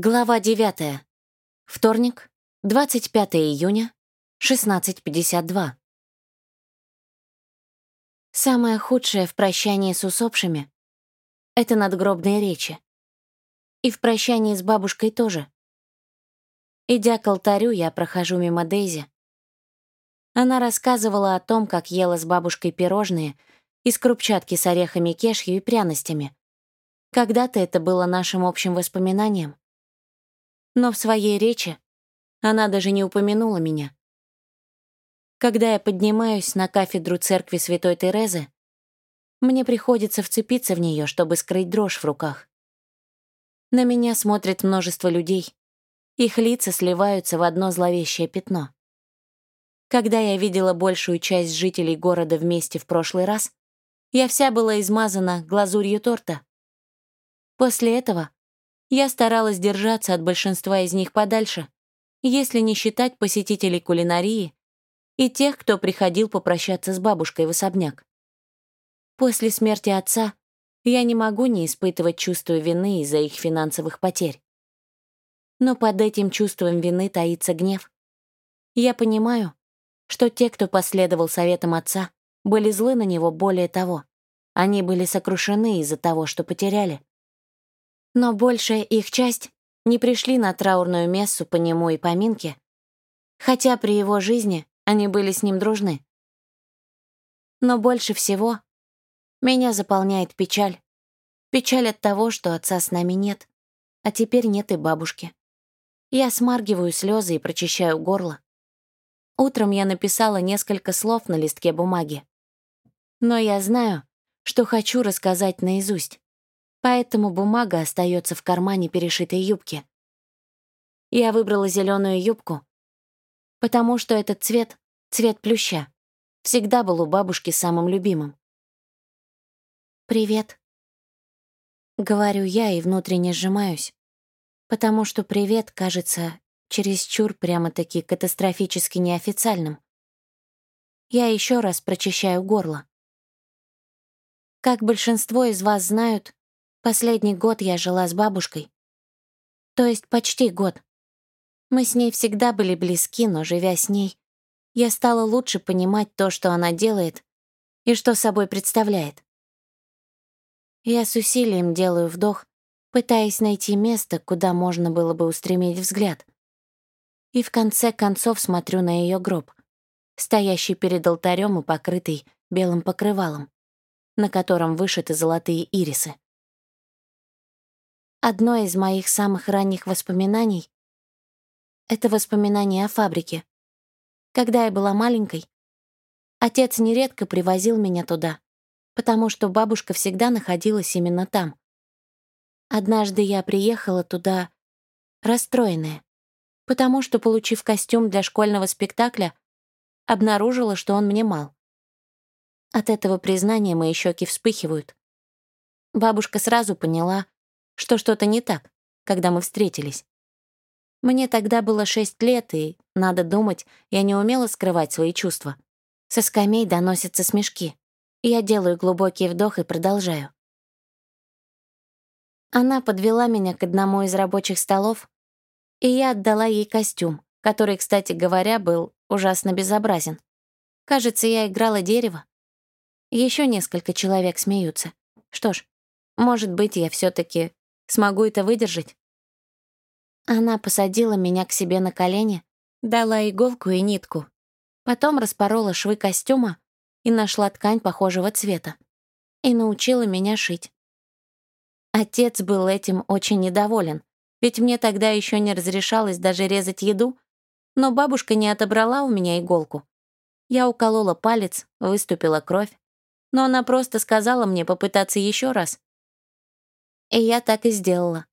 Глава 9. Вторник, 25 июня, 16.52. Самое худшее в прощании с усопшими — это надгробные речи. И в прощании с бабушкой тоже. Идя к алтарю, я прохожу мимо Дейзи. Она рассказывала о том, как ела с бабушкой пирожные из крупчатки с орехами кешью и пряностями. Когда-то это было нашим общим воспоминанием но в своей речи она даже не упомянула меня. Когда я поднимаюсь на кафедру церкви Святой Терезы, мне приходится вцепиться в нее, чтобы скрыть дрожь в руках. На меня смотрит множество людей. Их лица сливаются в одно зловещее пятно. Когда я видела большую часть жителей города вместе в прошлый раз, я вся была измазана глазурью торта. После этого я старалась держаться от большинства из них подальше, если не считать посетителей кулинарии и тех, кто приходил попрощаться с бабушкой в особняк. После смерти отца я не могу не испытывать чувство вины из-за их финансовых потерь. Но под этим чувством вины таится гнев. Я понимаю, что те, кто последовал советам отца, были злы на него более того. Они были сокрушены из-за того, что потеряли но большая их часть не пришли на траурную мессу по нему и поминке, хотя при его жизни они были с ним дружны. Но больше всего меня заполняет печаль. Печаль от того, что отца с нами нет, а теперь нет и бабушки. Я смаргиваю слезы и прочищаю горло. Утром я написала несколько слов на листке бумаги. Но я знаю, что хочу рассказать наизусть поэтому бумага остается в кармане перешитой юбки. Я выбрала зеленую юбку, потому что этот цвет — цвет плюща. Всегда был у бабушки самым любимым. «Привет», — говорю я и внутренне сжимаюсь, потому что «привет» кажется чересчур прямо-таки катастрофически неофициальным. Я еще раз прочищаю горло. Как большинство из вас знают, Последний год я жила с бабушкой. То есть почти год. Мы с ней всегда были близки, но, живя с ней, я стала лучше понимать то, что она делает и что собой представляет. Я с усилием делаю вдох, пытаясь найти место, куда можно было бы устремить взгляд. И в конце концов смотрю на ее гроб, стоящий перед алтарем и покрытый белым покрывалом, на котором вышиты золотые ирисы. Одно из моих самых ранних воспоминаний — это воспоминание о фабрике. Когда я была маленькой, отец нередко привозил меня туда, потому что бабушка всегда находилась именно там. Однажды я приехала туда расстроенная, потому что, получив костюм для школьного спектакля, обнаружила, что он мне мал. От этого признания мои щеки вспыхивают. Бабушка сразу поняла, что что-то не так, когда мы встретились. Мне тогда было шесть лет, и, надо думать, я не умела скрывать свои чувства. Со скамей доносятся смешки. Я делаю глубокий вдох и продолжаю. Она подвела меня к одному из рабочих столов, и я отдала ей костюм, который, кстати говоря, был ужасно безобразен. Кажется, я играла дерево. Еще несколько человек смеются. Что ж, может быть, я все таки Смогу это выдержать?» Она посадила меня к себе на колени, дала иголку и нитку. Потом распорола швы костюма и нашла ткань похожего цвета. И научила меня шить. Отец был этим очень недоволен, ведь мне тогда еще не разрешалось даже резать еду, но бабушка не отобрала у меня иголку. Я уколола палец, выступила кровь, но она просто сказала мне попытаться еще раз, и я так и сделала.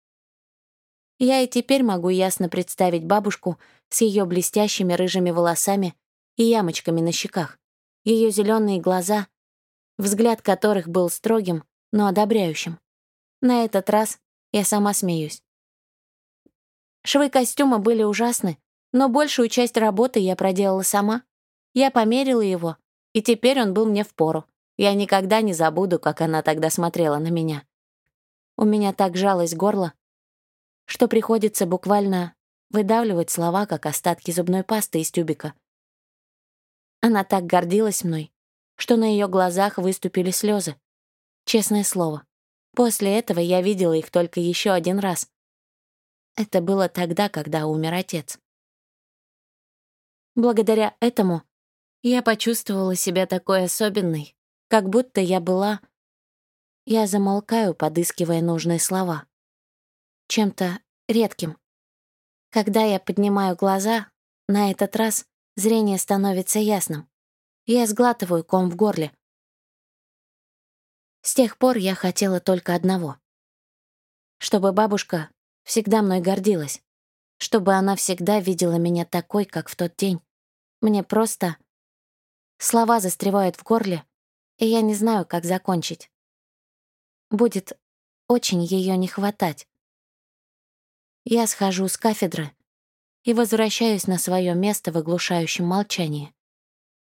Я и теперь могу ясно представить бабушку с ее блестящими рыжими волосами и ямочками на щеках, ее зеленые глаза, взгляд которых был строгим, но одобряющим. На этот раз я сама смеюсь. Швы костюма были ужасны, но большую часть работы я проделала сама. Я померила его, и теперь он был мне впору. Я никогда не забуду, как она тогда смотрела на меня. У меня так жалось горло. что приходится буквально выдавливать слова, как остатки зубной пасты из тюбика. Она так гордилась мной, что на ее глазах выступили слезы. Честное слово, после этого я видела их только еще один раз. Это было тогда, когда умер отец. Благодаря этому я почувствовала себя такой особенной, как будто я была... Я замолкаю, подыскивая нужные слова. Чем-то редким. Когда я поднимаю глаза, на этот раз зрение становится ясным. Я сглатываю ком в горле. С тех пор я хотела только одного. Чтобы бабушка всегда мной гордилась. Чтобы она всегда видела меня такой, как в тот день. Мне просто... Слова застревают в горле, и я не знаю, как закончить. Будет очень ее не хватать. Я схожу с кафедры и возвращаюсь на свое место в оглушающем молчании.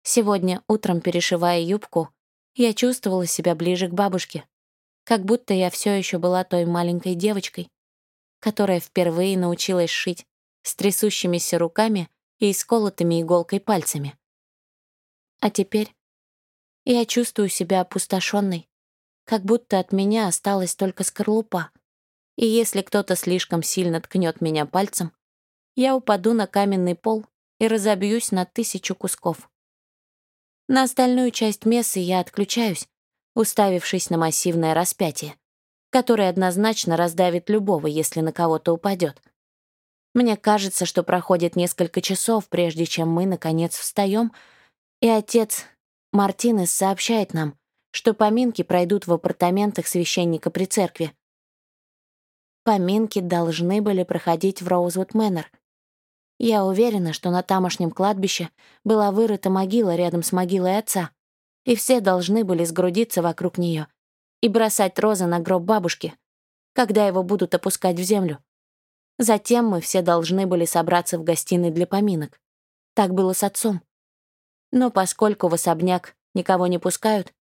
Сегодня утром, перешивая юбку, я чувствовала себя ближе к бабушке, как будто я все еще была той маленькой девочкой, которая впервые научилась шить с трясущимися руками и исколотыми иголкой пальцами. А теперь я чувствую себя опустошенной, как будто от меня осталась только скорлупа. И если кто-то слишком сильно ткнет меня пальцем, я упаду на каменный пол и разобьюсь на тысячу кусков. На остальную часть мессы я отключаюсь, уставившись на массивное распятие, которое однозначно раздавит любого, если на кого-то упадет. Мне кажется, что проходит несколько часов, прежде чем мы, наконец, встаем, и отец Мартинес сообщает нам, что поминки пройдут в апартаментах священника при церкви. Поминки должны были проходить в Роузвуд Мэннер — я уверена, что на тамошнем кладбище была вырыта могила рядом с могилой отца, и все должны были сгрудиться вокруг нее и бросать розы на гроб бабушки, когда его будут опускать в землю. Затем мы все должны были собраться в гостиной для поминок. Так было с отцом. Но поскольку в особняк никого не пускают,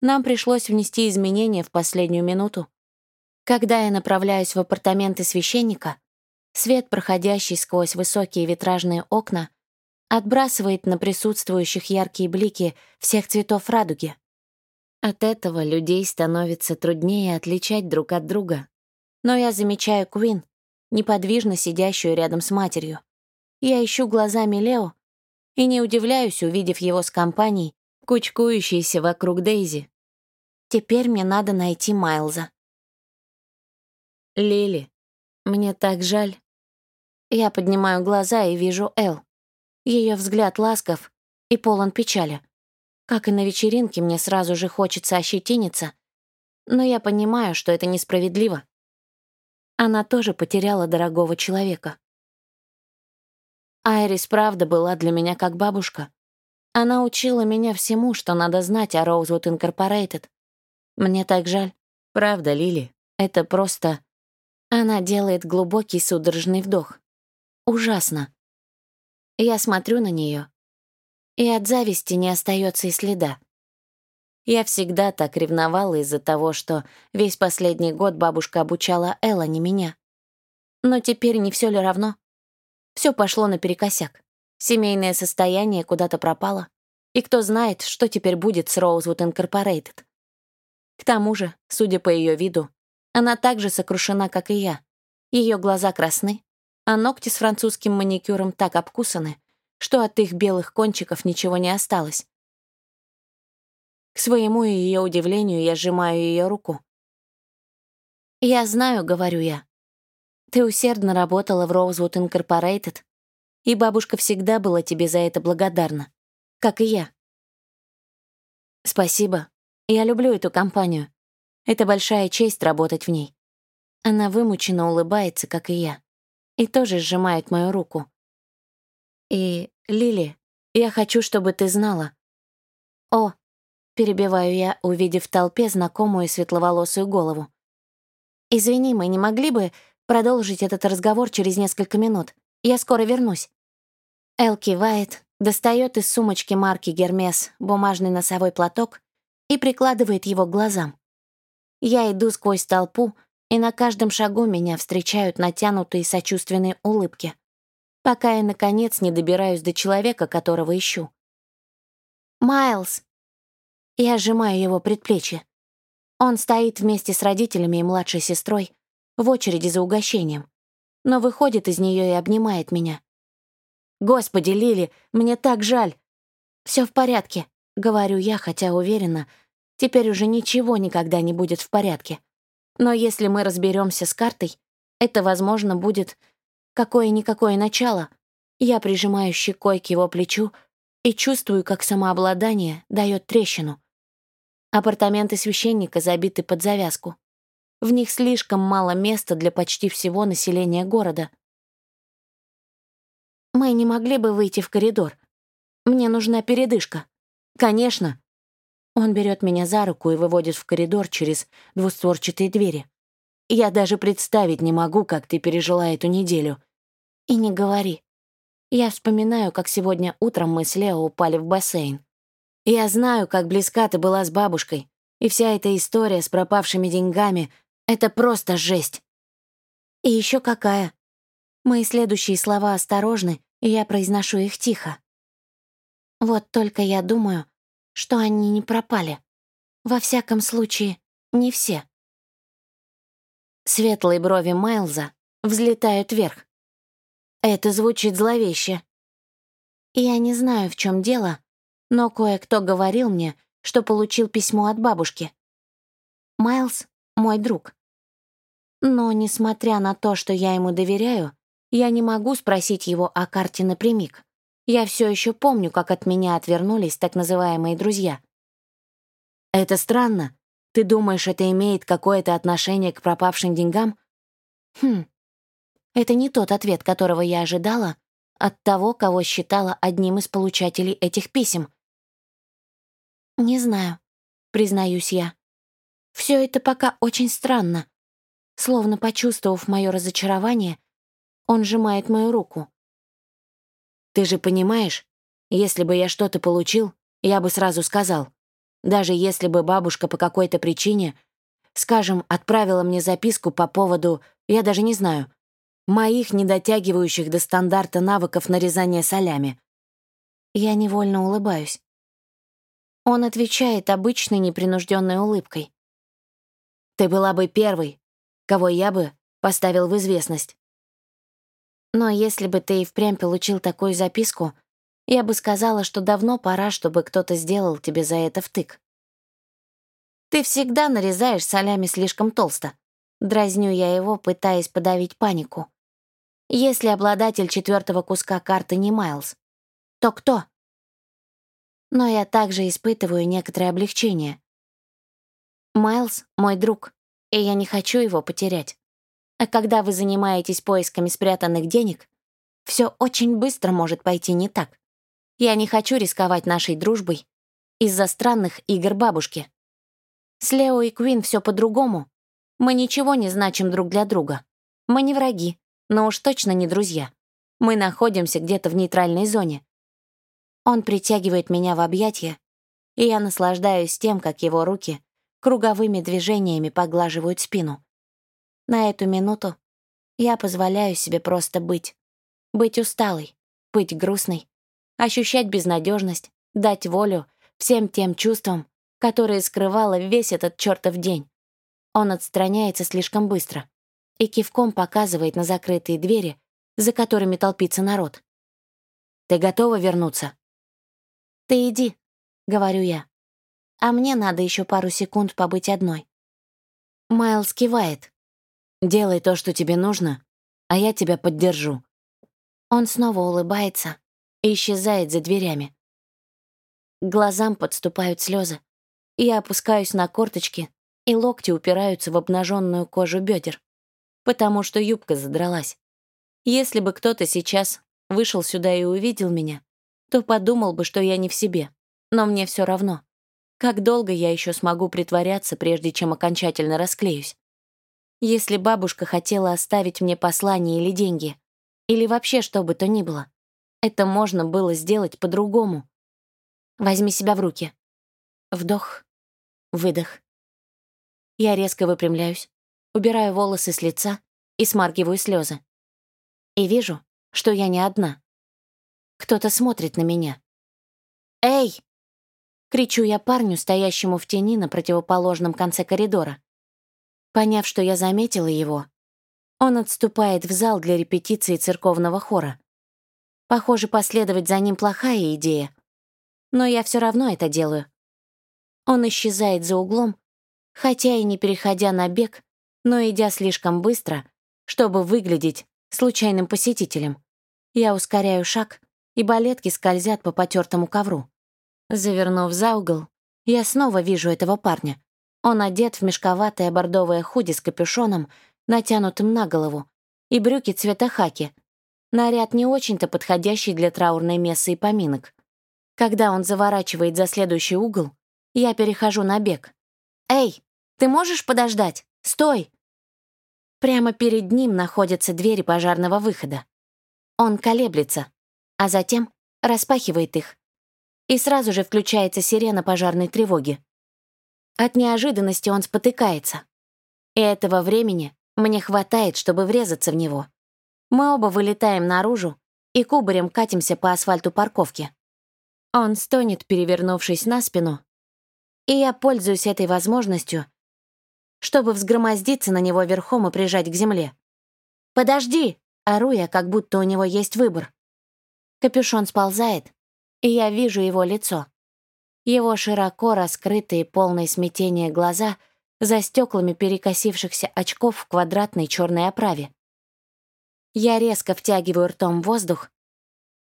нам пришлось внести изменения в последнюю минуту. Когда я направляюсь в апартаменты священника, Свет, проходящий сквозь высокие витражные окна, отбрасывает на присутствующих яркие блики всех цветов радуги. От этого людей становится труднее отличать друг от друга. Но я замечаю Куин, неподвижно сидящую рядом с матерью. Я ищу глазами Лео и не удивляюсь, увидев его с компанией, кучкующейся вокруг Дейзи. Теперь мне надо найти Майлза. Лили, мне так жаль. Я поднимаю глаза и вижу Эл. Ее взгляд ласков и полон печали. Как и на вечеринке, мне сразу же хочется ощетиниться, но я понимаю, что это несправедливо. Она тоже потеряла дорогого человека. Айрис правда была для меня как бабушка. Она учила меня всему, что надо знать о Rosewood Incorporated. Мне так жаль. Правда, Лили, это просто... Она делает глубокий судорожный вдох. Ужасно. Я смотрю на нее, и от зависти не остается и следа. Я всегда так ревновала из-за того, что весь последний год бабушка обучала Элла, не меня. Но теперь не все ли равно? Все пошло наперекосяк. Семейное состояние куда-то пропало. И кто знает, что теперь будет с Rosewood Incorporated. К тому же, судя по ее виду, она так же сокрушена, как и я. Ее глаза красны, а ногти с французским маникюром так обкусаны, что от их белых кончиков ничего не осталось. К своему и ее удивлению я сжимаю ее руку. «Я знаю», — говорю я. «Ты усердно работала в Rosewood Incorporated, и бабушка всегда была тебе за это благодарна, как и я». «Спасибо. Я люблю эту компанию. Это большая честь работать в ней. Она вымученно улыбается, как и я, и тоже сжимает мою руку. И, Лили, я хочу, чтобы ты знала. О, перебиваю я, увидев в толпе знакомую светловолосую голову. Извини, мы не могли бы продолжить этот разговор через несколько минут. Я скоро вернусь. Эл кивает, достает из сумочки марки «Гермес» бумажный носовой платок и прикладывает его к глазам. Я иду сквозь толпу, и на каждом шагу меня встречают натянутые сочувственные улыбки, пока я, наконец, не добираюсь до человека, которого ищу. «Майлз!» Я сжимаю его предплечье. Он стоит вместе с родителями и младшей сестрой в очереди за угощением, но выходит из нее и обнимает меня. «Господи, Лили, мне так жаль!» Все в порядке», — говорю я, хотя уверена, теперь уже ничего никогда не будет в порядке. Но если мы разберемся с картой, это, возможно, будет какое-никакое начало. Я прижимаю щекой к его плечу и чувствую, как самообладание дает трещину. Апартаменты священника забиты под завязку. В них слишком мало места для почти всего населения города. Мы не могли бы выйти в коридор. Мне нужна передышка. Конечно, он берет меня за руку и выводит в коридор через двустворчатые двери. Я даже представить не могу, как ты пережила эту неделю. И не говори. Я вспоминаю, как сегодня утром мы с Лео упали в бассейн. Я знаю, как близка ты была с бабушкой, и вся эта история с пропавшими деньгами — это просто жесть. И еще какая. Мои следующие слова осторожны, и я произношу их тихо. Вот только я думаю, что они не пропали. Во всяком случае, не все. Светлые брови Майлза взлетают вверх. Это звучит зловеще. Я не знаю, в чем дело, но кое-кто говорил мне, что получил письмо от бабушки. Майлз — мой друг. Но, несмотря на то, что я ему доверяю, я не могу спросить его о карте напрямик. Я все еще помню, как от меня отвернулись так называемые друзья. «Это странно. Ты думаешь, это имеет какое-то отношение к пропавшим деньгам?» «Хм. Это не тот ответ, которого я ожидала от того, кого считала одним из получателей этих писем. «Не знаю», — признаюсь я. Все это пока очень странно. Словно почувствовав мое разочарование, он сжимает мою руку. Ты же понимаешь, если бы я что-то получил, я бы сразу сказал. Даже если бы бабушка по какой-то причине, скажем, отправила мне записку по поводу, я даже не знаю, моих недотягивающих до стандарта навыков нарезания солями. Я невольно улыбаюсь. Он отвечает обычной непринужденной улыбкой. «Ты была бы первой, кого я бы поставил в известность. Но если бы ты и впрямь получил такую записку, я бы сказала, что давно пора, чтобы кто-то сделал тебе за это втык. Ты всегда нарезаешь солями слишком толсто. Дразню я его, пытаясь подавить панику. Если обладатель четвертого куска карты не Майлз, то кто? Но я также испытываю некоторое облегчение. Майлз — мой друг, и я не хочу его потерять. А когда вы занимаетесь поисками спрятанных денег, все очень быстро может пойти не так. Я не хочу рисковать нашей дружбой из-за странных игр бабушки. С Лео и Квин все по-другому. Мы ничего не значим друг для друга. Мы не враги, но уж точно не друзья. Мы находимся где-то в нейтральной зоне. Он притягивает меня в объятия, и я наслаждаюсь тем, как его руки круговыми движениями поглаживают спину. На эту минуту я позволяю себе просто быть. Быть усталой, быть грустной, ощущать безнадежность, дать волю всем тем чувствам, которые скрывала весь этот чертов день. Он отстраняется слишком быстро и кивком показывает на закрытые двери, за которыми толпится народ. «Ты готова вернуться?» «Ты иди», — говорю я. «А мне надо еще пару секунд побыть одной». Майлз кивает, Делай то, что тебе нужно, а я тебя поддержу». Он снова улыбается и исчезает за дверями. К глазам подступают слезы. Я опускаюсь на корточки, и локти упираются в обнаженную кожу бедер, потому что юбка задралась. Если бы кто-то сейчас вышел сюда и увидел меня, то подумал бы, что я не в себе. Но мне все равно. Как долго я еще смогу притворяться, прежде чем окончательно расклеюсь? Если бабушка хотела оставить мне послание или деньги, или вообще что бы то ни было, это можно было сделать по-другому. Возьми себя в руки. Вдох, выдох. Я резко выпрямляюсь, убираю волосы с лица и смаргиваю слезы. И вижу, что я не одна. Кто-то смотрит на меня. «Эй!» — кричу я парню, стоящему в тени на противоположном конце коридора. Поняв, что я заметила его, он отступает в зал для репетиции церковного хора. Похоже, последовать за ним плохая идея. Но я все равно это делаю. Он исчезает за углом, хотя и не переходя на бег, но идя слишком быстро, чтобы выглядеть случайным посетителем. Я ускоряю шаг, и балетки скользят по потертому ковру. Завернув за угол, я снова вижу этого парня. Он одет в мешковатое бордовое худи с капюшоном, натянутым на голову, и брюки цвета хаки. Наряд не очень-то подходящий для траурной мессы и поминок. Когда он заворачивает за следующий угол, я перехожу на бег. «Эй, ты можешь подождать? Стой!» Прямо перед ним находятся двери пожарного выхода. Он колеблется, а затем распахивает их. И сразу же включается сирена пожарной тревоги. От неожиданности он спотыкается. И этого времени мне хватает, чтобы врезаться в него. Мы оба вылетаем наружу и кубарем катимся по асфальту парковки. Он стонет, перевернувшись на спину, и я пользуюсь этой возможностью, чтобы взгромоздиться на него верхом и прижать к земле. «Подожди!» — ору я, как будто у него есть выбор. Капюшон сползает, и я вижу его лицо. Его широко раскрытые, полные смятения глаза за стеклами перекосившихся очков в квадратной черной оправе. Я резко втягиваю ртом воздух,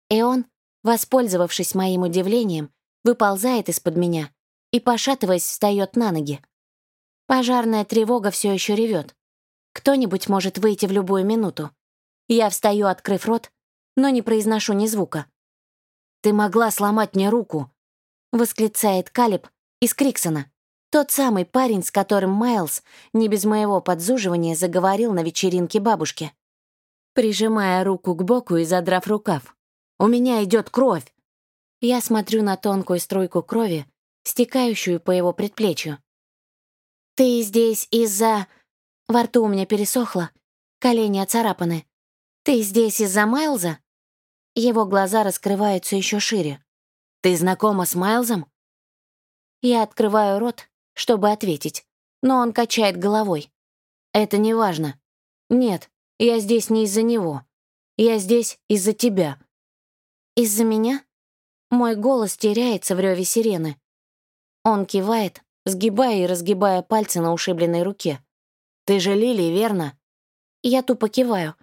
и он, воспользовавшись моим удивлением, выползает из-под меня и, пошатываясь, встает на ноги. Пожарная тревога все еще ревет. Кто-нибудь может выйти в любую минуту. Я встаю, открыв рот, но не произношу ни звука. «Ты могла сломать мне руку!» — восклицает Калиб из Криксона. Тот самый парень, с которым Майлз, не без моего подзуживания, заговорил на вечеринке бабушки. Прижимая руку к боку и задрав рукав. «У меня идет кровь!» Я смотрю на тонкую струйку крови, стекающую по его предплечью. «Ты здесь из-за...» Во рту у меня пересохло, колени оцарапаны. «Ты здесь из-за Майлза?» Его глаза раскрываются еще шире. «Ты знакома с Майлзом?» Я открываю рот, чтобы ответить, но он качает головой. «Это не важно. Нет, я здесь не из-за него. Я здесь из-за тебя». «Из-за меня?» Мой голос теряется в реве сирены. Он кивает, сгибая и разгибая пальцы на ушибленной руке. «Ты же Лили, верно?» Я тупо киваю.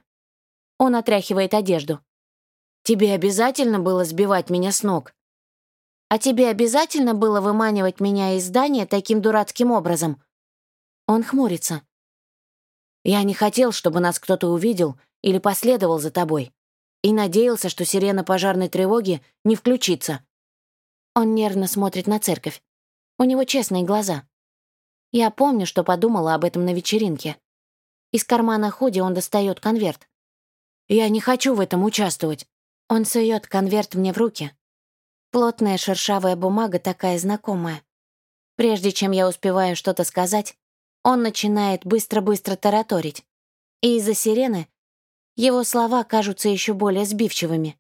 Он отряхивает одежду. «Тебе обязательно было сбивать меня с ног?» «А тебе обязательно было выманивать меня из здания таким дурацким образом?» Он хмурится. «Я не хотел, чтобы нас кто-то увидел или последовал за тобой, и надеялся, что сирена пожарной тревоги не включится». Он нервно смотрит на церковь. У него честные глаза. Я помню, что подумала об этом на вечеринке. Из кармана худи он достает конверт. «Я не хочу в этом участвовать». Он сует конверт мне в руки. Плотная шершавая бумага такая знакомая. Прежде чем я успеваю что-то сказать, он начинает быстро-быстро тараторить. И из-за сирены его слова кажутся еще более сбивчивыми.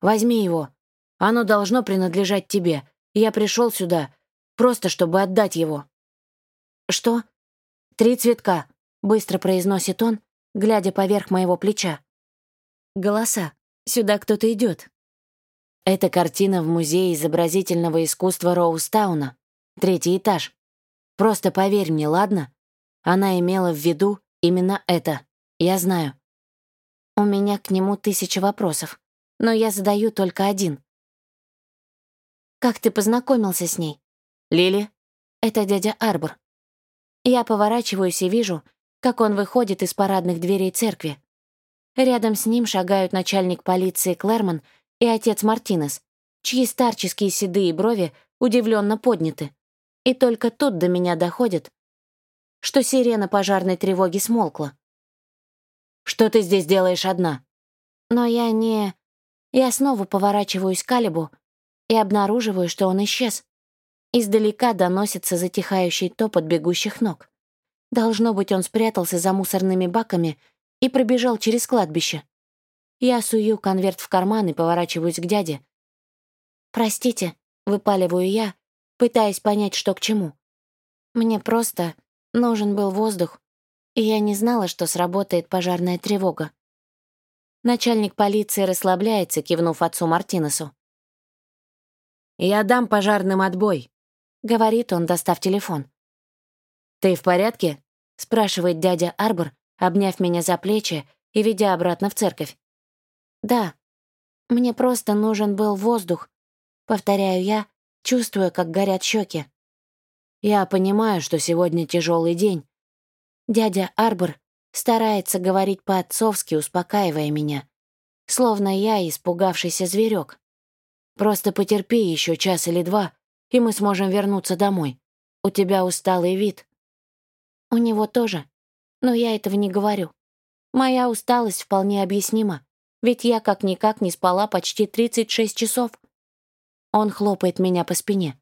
«Возьми его. Оно должно принадлежать тебе. Я пришел сюда, Просто чтобы отдать его». «Что?» «Три цветка», — быстро произносит он, глядя поверх моего плеча. «Голоса. Сюда кто-то идет. Это картина в Музее изобразительного искусства Роустауна. Третий этаж. Просто поверь мне, ладно? Она имела в виду именно это. Я знаю. У меня к нему тысяча вопросов, но я задаю только один. Как ты познакомился с ней? «Лили?» «Это дядя Арбор». Я поворачиваюсь и вижу, как он выходит из парадных дверей церкви. Рядом с ним шагают начальник полиции Клерман и отец Мартинес, чьи старческие седые брови удивленно подняты. И только тут до меня доходит, что сирена пожарной тревоги смолкла. «Что ты здесь делаешь одна?» Но я не... Я снова поворачиваюсь к Калибу и обнаруживаю, что он исчез. Издалека доносится затихающий топот бегущих ног. Должно быть, он спрятался за мусорными баками и пробежал через кладбище. Я сую конверт в карман и поворачиваюсь к дяде. «Простите», — выпаливаю я, пытаясь понять, что к чему. Мне просто нужен был воздух, и я не знала, что сработает пожарная тревога. Начальник полиции расслабляется, кивнув отцу Мартинесу. «Я дам пожарным отбой», — говорит он, достав телефон. «Ты в порядке?» — спрашивает дядя Арбор, обняв меня за плечи и ведя обратно в церковь. «Да, мне просто нужен был воздух», — повторяю я, чувствуя, как горят щеки. «Я понимаю, что сегодня тяжелый день». Дядя Арбор старается говорить по-отцовски, успокаивая меня, словно я испугавшийся зверек. «Просто потерпи еще час или два, и мы сможем вернуться домой. У тебя усталый вид». У него тоже. Но я этого не говорю. Моя усталость вполне объяснима, ведь я как-никак не спала почти 36 часов. Он хлопает меня по спине.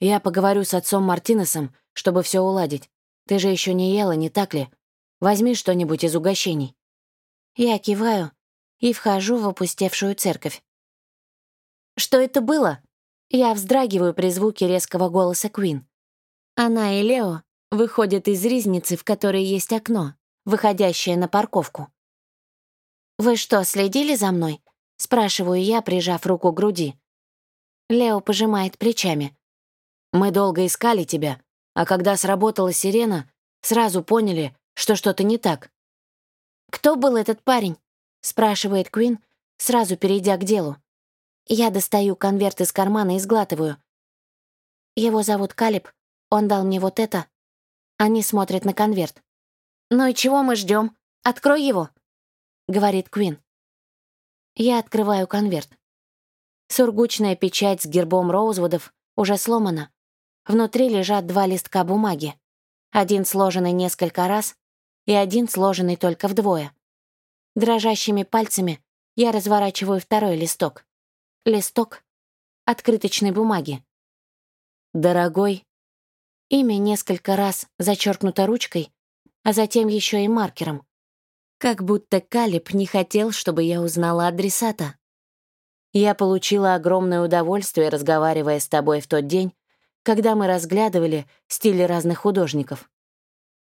Я поговорю с отцом Мартинесом, чтобы все уладить. Ты же еще не ела, не так ли? Возьми что-нибудь из угощений. Я киваю и вхожу в опустевшую церковь. Что это было? Я вздрагиваю при звуке резкого голоса Квин. Она и Лео выходят из ризницы, в которой есть окно, выходящее на парковку. «Вы что, следили за мной?» — спрашиваю я, прижав руку к груди. Лео пожимает плечами. «Мы долго искали тебя, а когда сработала сирена, сразу поняли, что что-то не так». «Кто был этот парень?» — спрашивает Квин, сразу перейдя к делу. Я достаю конверт из кармана и сглатываю. Его зовут Калиб, он дал мне вот это. Они смотрят на конверт. «Ну и чего мы ждем? Открой его!» — говорит Квин. Я открываю конверт. Сургучная печать с гербом Роузвудов уже сломана. Внутри лежат два листка бумаги. Один сложенный несколько раз и один сложенный только вдвое. Дрожащими пальцами я разворачиваю второй листок. Листок открыточной бумаги. «Дорогой Имя несколько раз зачеркнуто ручкой, а затем еще и маркером. Как будто Калиб не хотел, чтобы я узнала адресата. Я получила огромное удовольствие, разговаривая с тобой в тот день, когда мы разглядывали стили разных художников.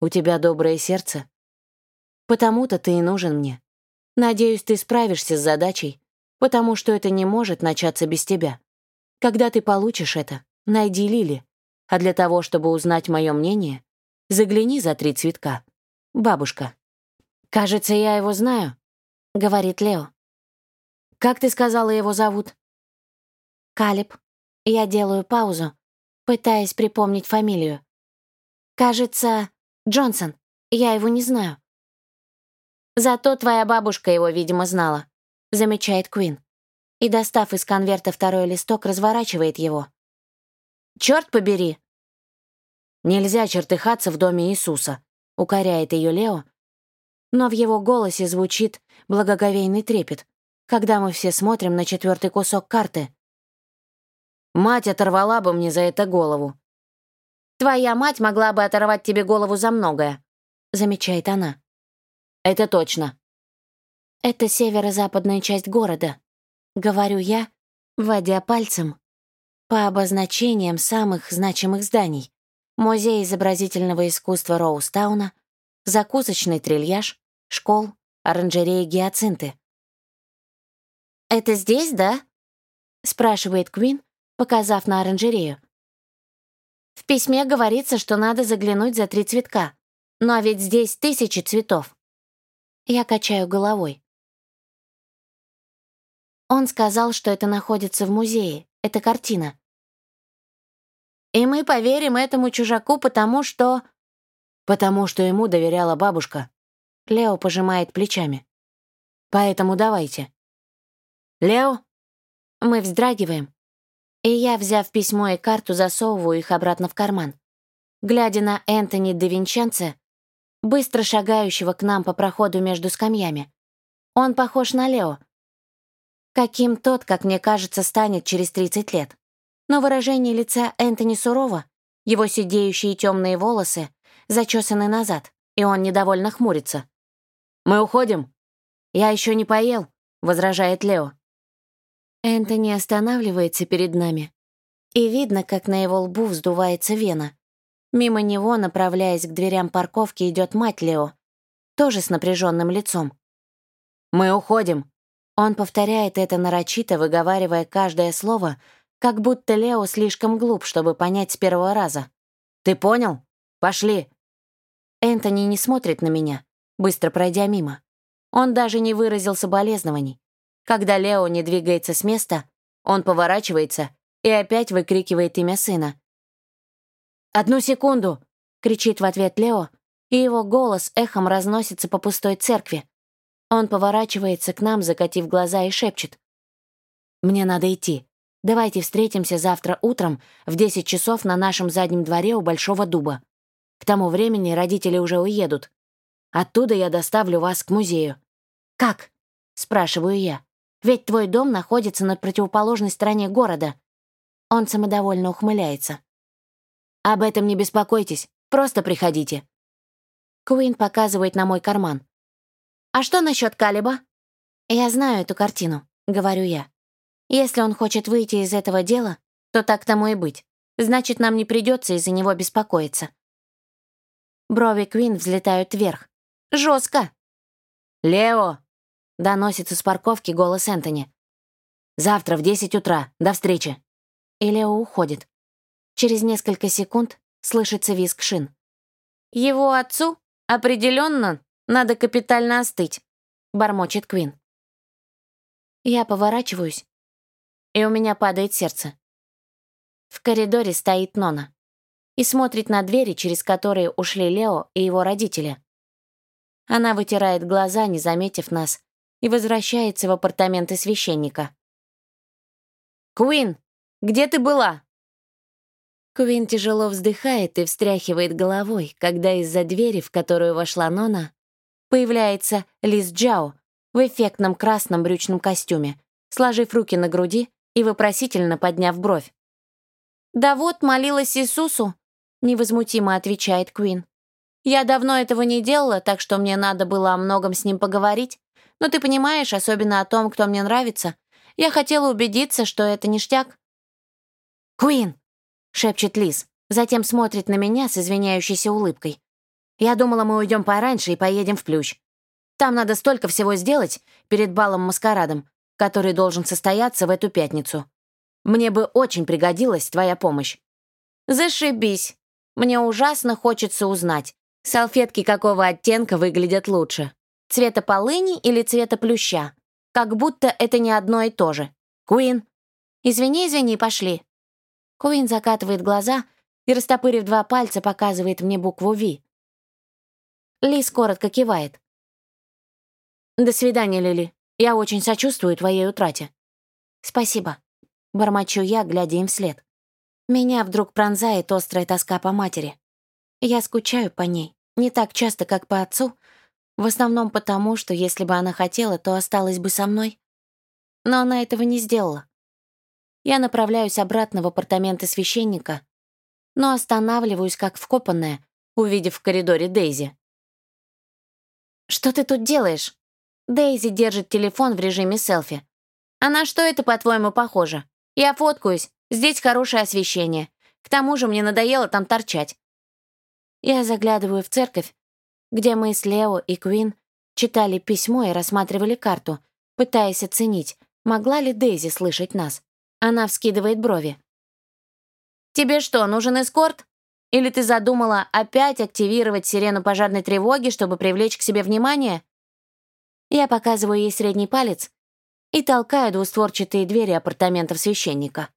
У тебя доброе сердце. Потому-то ты и нужен мне. Надеюсь, ты справишься с задачей, потому что это не может начаться без тебя. Когда ты получишь это, найди Лили, а для того, чтобы узнать мое мнение, загляни за три цветка. Бабушка. «Кажется, я его знаю», — говорит Лео. «Как ты сказала, его зовут?» «Калиб. Я делаю паузу, пытаясь припомнить фамилию. Кажется, Джонсон. Я его не знаю». «Зато твоя бабушка его, видимо, знала», — замечает Куин. И, достав из конверта второй листок, разворачивает его. «Чёрт побери!» «Нельзя чертыхаться в доме Иисуса», — укоряет ее Лео, но в его голосе звучит благоговейный трепет, когда мы все смотрим на четвертый кусок карты. «Мать оторвала бы мне за это голову». «Твоя мать могла бы оторвать тебе голову за многое», — замечает она. «Это точно». «Это северо-западная часть города», — говорю я, вводя пальцем по обозначениям самых значимых зданий. Музей изобразительного искусства Роустауна, закусочный трильяж, школ, оранжереи гиацинты. «Это здесь, да?» — спрашивает Квин, показав на оранжерею. В письме говорится, что надо заглянуть за три цветка. Но ведь здесь тысячи цветов. Я качаю головой. Он сказал, что это находится в музее. Это картина. И мы поверим этому чужаку, потому что... Потому что ему доверяла бабушка. Лео пожимает плечами. Поэтому давайте. Лео? Мы вздрагиваем. И я, взяв письмо и карту, засовываю их обратно в карман. Глядя на Энтони де Винченце, быстро шагающего к нам по проходу между скамьями. Он похож на Лео. Каким тот, как мне кажется, станет через 30 лет но выражение лица Энтони сурово, его сидеющие темные волосы зачесанный назад, и он недовольно хмурится. «Мы уходим?» «Я еще не поел», — возражает Лео. Энтони останавливается перед нами, и видно, как на его лбу вздувается вена. Мимо него, направляясь к дверям парковки, идет мать Лео, тоже с напряженным лицом. «Мы уходим», он повторяет это нарочито, выговаривая каждое слово, как будто Лео слишком глуп, чтобы понять с первого раза. «Ты понял? Пошли!» Энтони не смотрит на меня, быстро пройдя мимо. Он даже не выразил соболезнований. Когда Лео не двигается с места, он поворачивается и опять выкрикивает имя сына. «Одну секунду!» — кричит в ответ Лео, и его голос эхом разносится по пустой церкви. Он поворачивается к нам, закатив глаза, и шепчет. «Мне надо идти. Давайте встретимся завтра утром в 10 часов на нашем заднем дворе у Большого дуба. К тому времени родители уже уедут. Оттуда я доставлю вас к музею». «Как?» — спрашиваю я. «Ведь твой дом находится на противоположной стороне города». Он самодовольно ухмыляется. «Об этом не беспокойтесь, просто приходите». Куин показывает на мой карман. «А что насчет Калиба?» «Я знаю эту картину», — говорю я. «Если он хочет выйти из этого дела, то так тому и быть. Значит, нам не придется из-за него беспокоиться». Брови Квин взлетают вверх. Жестко. «Лео!» — доносится с парковки голос Энтони. «Завтра в 10 утра. До встречи!» И Лео уходит. Через несколько секунд слышится визг шин. «Его отцу определенно надо капитально остыть», — бормочет Квин. Я поворачиваюсь, и у меня падает сердце. В коридоре стоит Нона и смотрит на двери, через которые ушли Лео и его родители. Она вытирает глаза, не заметив нас, и возвращается в апартаменты священника. «Куин, где ты была?» Куин тяжело вздыхает и встряхивает головой, когда из-за двери, в которую вошла Нона, появляется Лиз Джао в эффектном красном брючном костюме, сложив руки на груди и вопросительно подняв бровь. «Да вот, молилась Иисусу», — невозмутимо отвечает Куин. «Я давно этого не делала, так что мне надо было о многом с ним поговорить. Но ты понимаешь, особенно о том, кто мне нравится. Я хотела убедиться, что это ништяк». «Куин!» — шепчет Лиз, затем смотрит на меня с извиняющейся улыбкой. Я думала, мы уйдем пораньше и поедем в Плющ. Там надо столько всего сделать перед балом-маскарадом, который должен состояться в эту пятницу. Мне бы очень пригодилась твоя помощь». «Зашибись. Мне ужасно хочется узнать, салфетки какого оттенка выглядят лучше. Цвета полыни или цвета плюща? Как будто это не одно и то же. Куин. Извини, извини, пошли». Куин закатывает глаза и, растопырив два пальца, показывает мне букву «Ви». Лис коротко кивает. «До свидания, Лили. Я очень сочувствую твоей утрате». «Спасибо», — бормочу я, глядя им вслед. Меня вдруг пронзает острая тоска по матери. Я скучаю по ней, не так часто, как по отцу, в основном потому, что если бы она хотела, то осталась бы со мной. Но она этого не сделала. Я направляюсь обратно в апартаменты священника, но останавливаюсь как вкопанная, увидев в коридоре Дейзи. «Что ты тут делаешь?» Дейзи держит телефон в режиме селфи. «А на что это, по-твоему, похоже? Я фоткаюсь, здесь хорошее освещение. К тому же мне надоело там торчать». Я заглядываю в церковь, где мы с Лео и Квин читали письмо и рассматривали карту, пытаясь оценить, могла ли Дейзи слышать нас. Она вскидывает брови. «Тебе что, нужен эскорт?» Или ты задумала опять активировать сирену пожарной тревоги, чтобы привлечь к себе внимание? Я показываю ей средний палец и толкаю двустворчатые двери апартаментов священника.